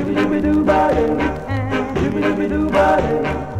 Doobie doobie doobie doobie